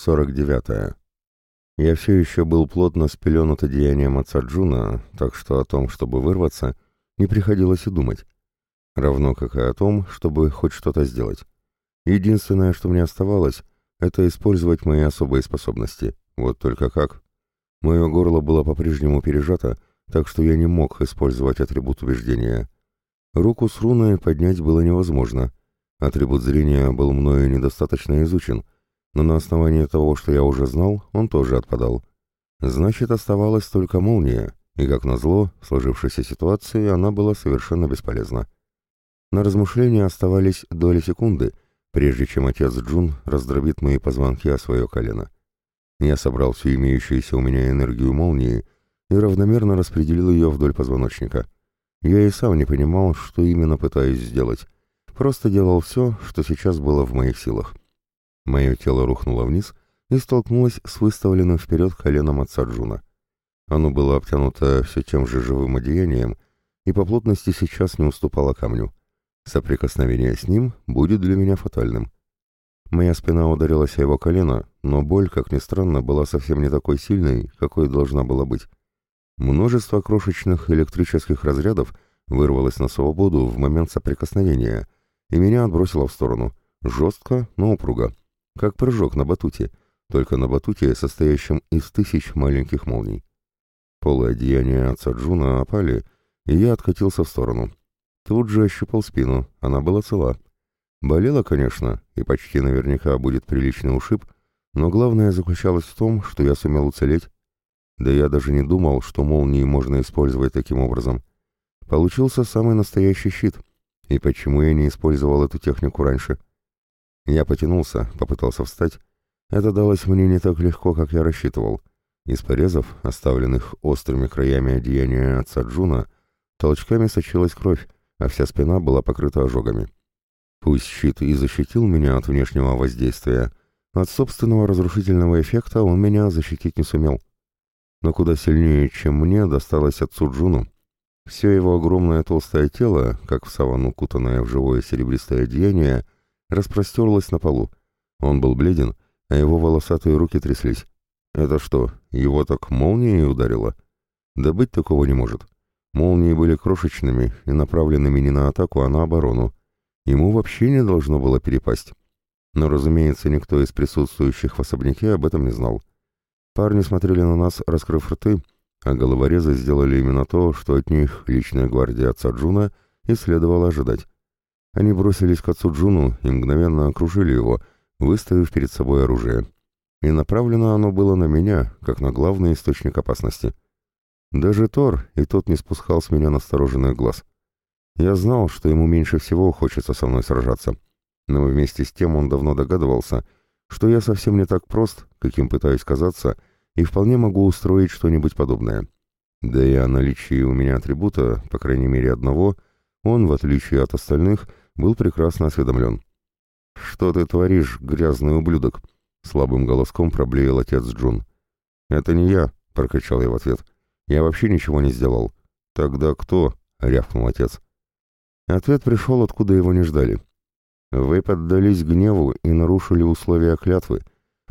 49. Я все еще был плотно спелен от одеянием отца Джуна, так что о том, чтобы вырваться, не приходилось и думать. Равно как и о том, чтобы хоть что-то сделать. Единственное, что мне оставалось, это использовать мои особые способности. Вот только как? Мое горло было по-прежнему пережато, так что я не мог использовать атрибут убеждения. Руку с руной поднять было невозможно. Атрибут зрения был мною недостаточно изучен — но на основании того, что я уже знал, он тоже отпадал. Значит, оставалась только молния, и, как назло, в сложившейся ситуации она была совершенно бесполезна. На размышления оставались доли секунды, прежде чем отец Джун раздробит мои позвонки о свое колено. Я собрал всю имеющуюся у меня энергию молнии и равномерно распределил ее вдоль позвоночника. Я и сам не понимал, что именно пытаюсь сделать, просто делал все, что сейчас было в моих силах. Мое тело рухнуло вниз и столкнулось с выставленным вперед коленом отца Джуна. Оно было обтянуто все тем же живым одеянием и по плотности сейчас не уступало камню. Соприкосновение с ним будет для меня фатальным. Моя спина ударилась о его колено, но боль, как ни странно, была совсем не такой сильной, какой должна была быть. Множество крошечных электрических разрядов вырвалось на свободу в момент соприкосновения, и меня отбросило в сторону, жестко, но упруго как прыжок на батуте, только на батуте, состоящем из тысяч маленьких молний. Полы одеяния отца Джуна опали, и я откатился в сторону. Тут же ощупал спину, она была цела. Болела, конечно, и почти наверняка будет приличный ушиб, но главное заключалось в том, что я сумел уцелеть. Да я даже не думал, что молнии можно использовать таким образом. Получился самый настоящий щит. И почему я не использовал эту технику раньше? — я потянулся, попытался встать. Это далось мне не так легко, как я рассчитывал. Из порезов, оставленных острыми краями одеяния отца Джуна, толчками сочилась кровь, а вся спина была покрыта ожогами. Пусть щит и защитил меня от внешнего воздействия, от собственного разрушительного эффекта он меня защитить не сумел. Но куда сильнее, чем мне, досталось отцу Джуну. Все его огромное толстое тело, как в савану кутанное в живое серебристое одеяние, распростерлась на полу. Он был бледен, а его волосатые руки тряслись. Это что, его так молнией ударило? Да быть такого не может. Молнии были крошечными и направленными не на атаку, а на оборону. Ему вообще не должно было перепасть. Но, разумеется, никто из присутствующих в особняке об этом не знал. Парни смотрели на нас, раскрыв рты, а головорезы сделали именно то, что от них личная гвардия отца Джуна и следовало ожидать. Они бросились к отцу Джуну и мгновенно окружили его, выставив перед собой оружие. И направлено оно было на меня, как на главный источник опасности. Даже Тор, и тот не спускал с меня настороженных глаз. Я знал, что ему меньше всего хочется со мной сражаться. Но вместе с тем он давно догадывался, что я совсем не так прост, каким пытаюсь казаться, и вполне могу устроить что-нибудь подобное. Да и о наличии у меня атрибута, по крайней мере одного, он, в отличие от остальных, — был прекрасно осведомлен. «Что ты творишь, грязный ублюдок?» — слабым голоском проблеял отец Джун. «Это не я», — прокричал я в ответ. «Я вообще ничего не сделал». «Тогда кто?» — рявкнул отец. Ответ пришел, откуда его не ждали. «Вы поддались гневу и нарушили условия клятвы,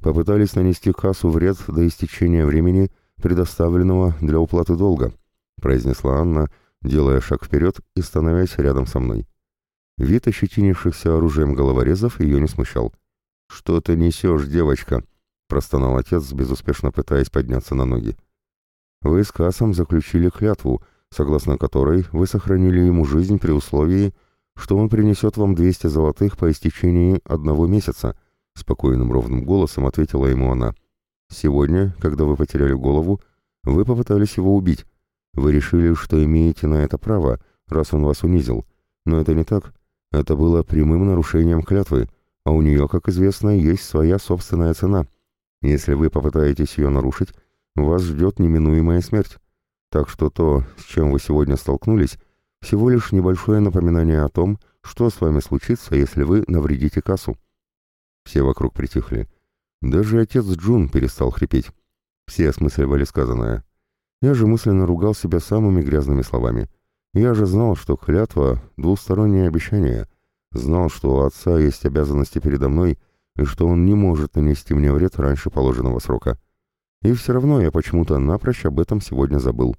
попытались нанести кассу вред до истечения времени, предоставленного для уплаты долга», — произнесла Анна, делая шаг вперед и становясь рядом со мной. Вид ощетинившихся оружием головорезов ее не смущал. «Что ты несешь, девочка?» — простонал отец, безуспешно пытаясь подняться на ноги. «Вы с Кассом заключили клятву, согласно которой вы сохранили ему жизнь при условии, что он принесет вам 200 золотых по истечении одного месяца», — спокойным ровным голосом ответила ему она. «Сегодня, когда вы потеряли голову, вы попытались его убить. Вы решили, что имеете на это право, раз он вас унизил. Но это не так. Это было прямым нарушением клятвы, а у нее, как известно, есть своя собственная цена. Если вы попытаетесь ее нарушить, вас ждет неминуемая смерть. Так что то, с чем вы сегодня столкнулись, всего лишь небольшое напоминание о том, что с вами случится, если вы навредите кассу. Все вокруг притихли. Даже отец Джун перестал хрипеть. Все осмысливали сказанное. Я же мысленно ругал себя самыми грязными словами. Я же знал, что клятва — двустороннее обещание, знал, что у отца есть обязанности передо мной, и что он не может нанести мне вред раньше положенного срока. И все равно я почему-то напрочь об этом сегодня забыл.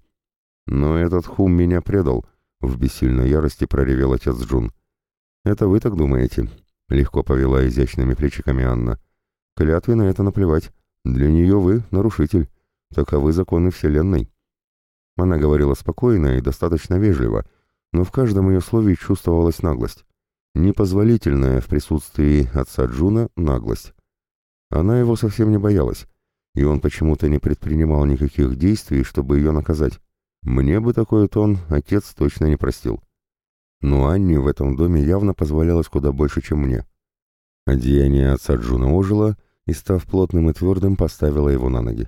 Но этот хум меня предал, — в бессильной ярости проревел отец Джун. «Это вы так думаете?» — легко повела изящными плечиками Анна. «Клятве на это наплевать. Для нее вы — нарушитель. Таковы законы Вселенной». Она говорила спокойно и достаточно вежливо, но в каждом ее слове чувствовалась наглость. Непозволительная в присутствии отца Джуна наглость. Она его совсем не боялась, и он почему-то не предпринимал никаких действий, чтобы ее наказать. Мне бы такой тон отец точно не простил. Но Анне в этом доме явно позволялось куда больше, чем мне. Одеяние отца Джуна ожило и, став плотным и твердым, поставило его на ноги.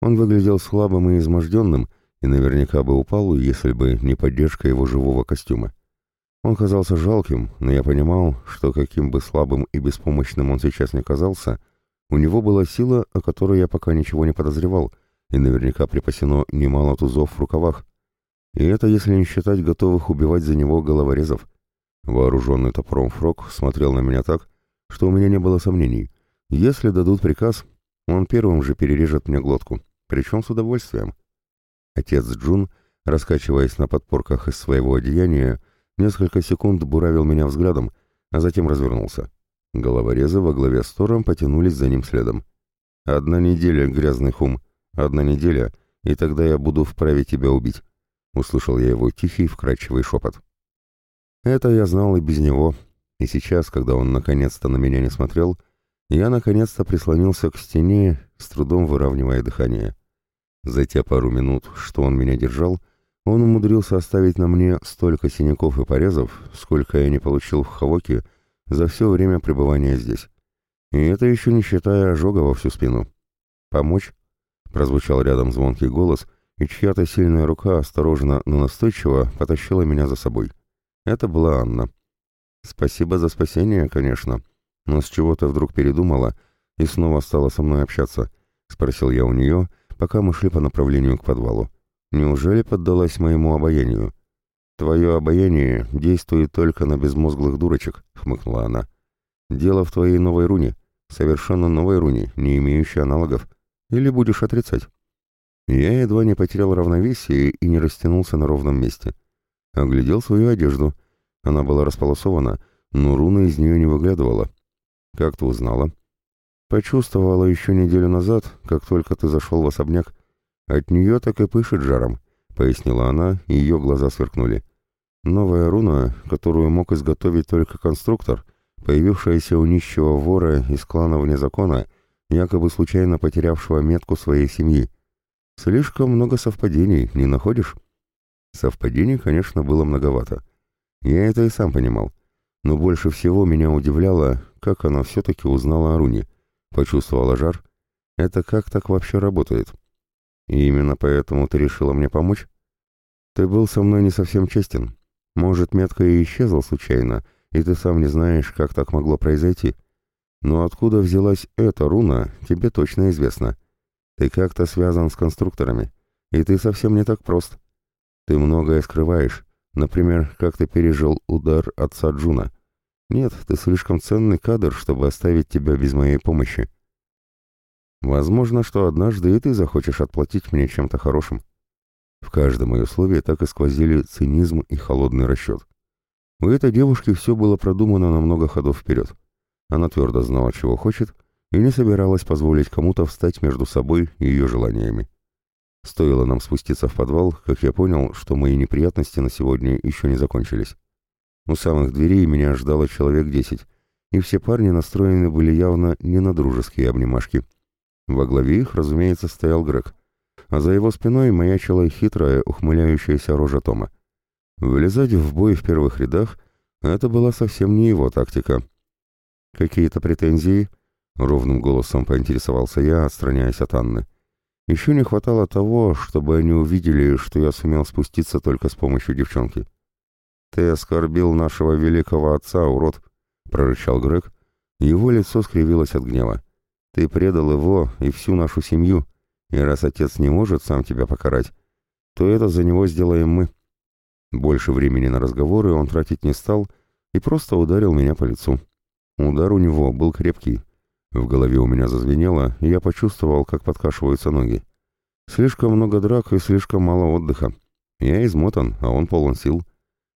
Он выглядел слабым и изможденным, и наверняка бы упал, если бы не поддержка его живого костюма. Он казался жалким, но я понимал, что каким бы слабым и беспомощным он сейчас не казался, у него была сила, о которой я пока ничего не подозревал, и наверняка припасено немало тузов в рукавах. И это если не считать готовых убивать за него головорезов. Вооруженный топором Фрог смотрел на меня так, что у меня не было сомнений. Если дадут приказ, он первым же перережет мне глотку, причем с удовольствием. Отец Джун, раскачиваясь на подпорках из своего одеяния, несколько секунд буравил меня взглядом, а затем развернулся. Головорезы во главе с Тором потянулись за ним следом. «Одна неделя, грязный хум, одна неделя, и тогда я буду вправе тебя убить», — услышал я его тихий, вкрадчивый шепот. Это я знал и без него, и сейчас, когда он наконец-то на меня не смотрел, я наконец-то прислонился к стене, с трудом выравнивая дыхание. За те пару минут, что он меня держал, он умудрился оставить на мне столько синяков и порезов, сколько я не получил в Хавоке за все время пребывания здесь. И это еще не считая ожога во всю спину. «Помочь?» — прозвучал рядом звонкий голос, и чья-то сильная рука осторожно, но настойчиво потащила меня за собой. Это была Анна. «Спасибо за спасение, конечно, но с чего ты вдруг передумала и снова стала со мной общаться?» — спросил я у нее, пока мы шли по направлению к подвалу. «Неужели поддалась моему обаянию?» «Твое обаяние действует только на безмозглых дурочек», — хмыкнула она. «Дело в твоей новой руне, совершенно новой руне, не имеющей аналогов. Или будешь отрицать?» Я едва не потерял равновесие и не растянулся на ровном месте. Оглядел свою одежду. Она была располосована, но руна из нее не выглядывала. «Как ты узнала?» «Почувствовала еще неделю назад, как только ты зашел в особняк. От нее так и пышет жаром», — пояснила она, и ее глаза сверкнули. Новая руна, которую мог изготовить только конструктор, появившаяся у нищего вора из клана вне закона, якобы случайно потерявшего метку своей семьи. Слишком много совпадений, не находишь? Совпадений, конечно, было многовато. Я это и сам понимал. Но больше всего меня удивляло, как она все-таки узнала о руне. Почувствовала жар. Это как так вообще работает? И именно поэтому ты решила мне помочь? Ты был со мной не совсем честен. Может, метка и исчезла случайно, и ты сам не знаешь, как так могло произойти. Но откуда взялась эта руна, тебе точно известно. Ты как-то связан с конструкторами, и ты совсем не так прост. Ты многое скрываешь, например, как ты пережил удар отца Джуна. Нет, ты слишком ценный кадр, чтобы оставить тебя без моей помощи. Возможно, что однажды и ты захочешь отплатить мне чем-то хорошим. В каждом ее слове так и сквозили цинизм и холодный расчет. У этой девушки все было продумано на много ходов вперед. Она твердо знала, чего хочет, и не собиралась позволить кому-то встать между собой и ее желаниями. Стоило нам спуститься в подвал, как я понял, что мои неприятности на сегодня еще не закончились. У самых дверей меня ждало человек десять, и все парни настроены были явно не на дружеские обнимашки. Во главе их, разумеется, стоял Грег а за его спиной маячила хитрая, ухмыляющаяся рожа Тома. Вылезать в бой в первых рядах — это была совсем не его тактика. «Какие-то претензии?» — ровным голосом поинтересовался я, отстраняясь от Анны. «Еще не хватало того, чтобы они увидели, что я сумел спуститься только с помощью девчонки». «Ты оскорбил нашего великого отца, урод!» — прорычал Грег. Его лицо скривилось от гнева. «Ты предал его и всю нашу семью, и раз отец не может сам тебя покарать, то это за него сделаем мы. Больше времени на разговоры он тратить не стал и просто ударил меня по лицу. Удар у него был крепкий, В голове у меня зазвенело, и я почувствовал, как подкашиваются ноги. Слишком много драк и слишком мало отдыха. Я измотан, а он полон сил.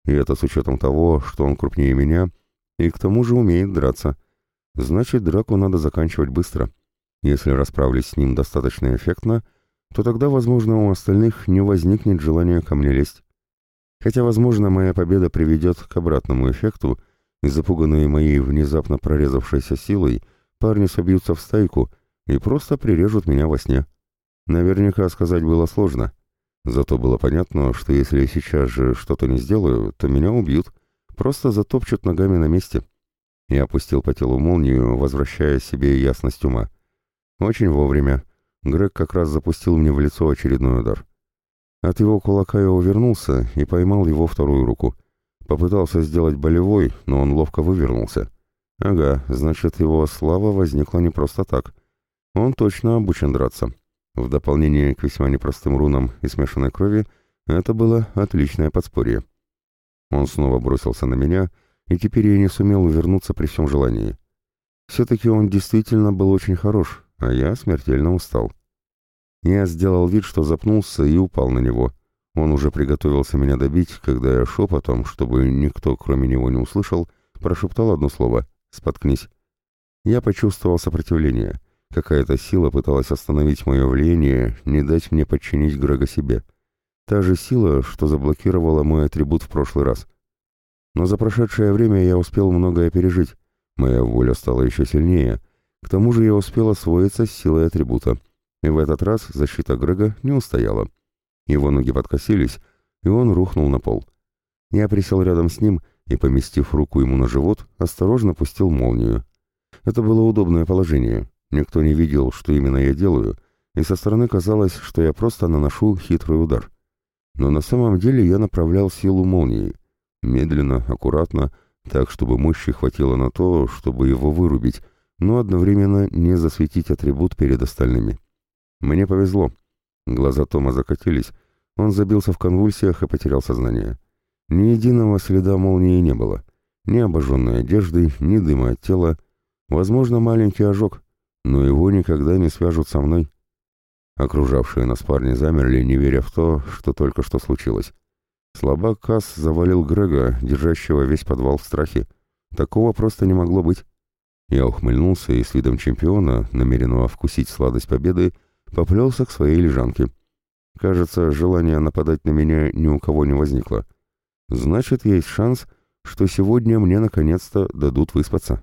И это с учетом того, что он крупнее меня, и к тому же умеет драться. Значит, драку надо заканчивать быстро. Если расправлюсь с ним достаточно эффектно, то тогда, возможно, у остальных не возникнет желания ко мне лезть. Хотя, возможно, моя победа приведет к обратному эффекту, и запуганные моей внезапно прорезавшейся силой парни собьются в стайку и просто прирежут меня во сне. Наверняка сказать было сложно. Зато было понятно, что если я сейчас же что-то не сделаю, то меня убьют, просто затопчут ногами на месте. Я опустил по телу молнию, возвращая себе ясность ума. Очень вовремя. Грег как раз запустил мне в лицо очередной удар. От его кулака я увернулся и поймал его вторую руку. Попытался сделать болевой, но он ловко вывернулся. Ага, значит, его слава возникла не просто так. Он точно обучен драться. В дополнение к весьма непростым рунам и смешанной крови, это было отличное подспорье. Он снова бросился на меня, и теперь я не сумел увернуться при всем желании. Все-таки он действительно был очень хорош, а я смертельно устал. Я сделал вид, что запнулся и упал на него. Он уже приготовился меня добить, когда я шепотом, чтобы никто кроме него не услышал, прошептал одно слово «Споткнись». Я почувствовал сопротивление. Какая-то сила пыталась остановить мое влияние, не дать мне подчинить Грега себе. Та же сила, что заблокировала мой атрибут в прошлый раз. Но за прошедшее время я успел многое пережить. Моя воля стала еще сильнее. К тому же я успел освоиться с силой атрибута. И в этот раз защита Грега не устояла. Его ноги подкосились, и он рухнул на пол. Я присел рядом с ним и, поместив руку ему на живот, осторожно пустил молнию. Это было удобное положение. Никто не видел, что именно я делаю, и со стороны казалось, что я просто наношу хитрый удар. Но на самом деле я направлял силу молнии. Медленно, аккуратно, так, чтобы мощи хватило на то, чтобы его вырубить, но одновременно не засветить атрибут перед остальными. Мне повезло. Глаза Тома закатились, он забился в конвульсиях и потерял сознание. Ни единого следа молнии не было. Ни обожженной одежды, ни дыма от тела. Возможно, маленький ожог, но его никогда не свяжут со мной. Окружавшие нас парни замерли, не веря в то, что только что случилось. Слабак Касс завалил Грега, держащего весь подвал в страхе. Такого просто не могло быть. Я ухмыльнулся и с видом чемпиона, намеренного вкусить сладость победы, поплелся к своей лежанке. Кажется, желание нападать на меня ни у кого не возникло. Значит, есть шанс, что сегодня мне наконец-то дадут выспаться.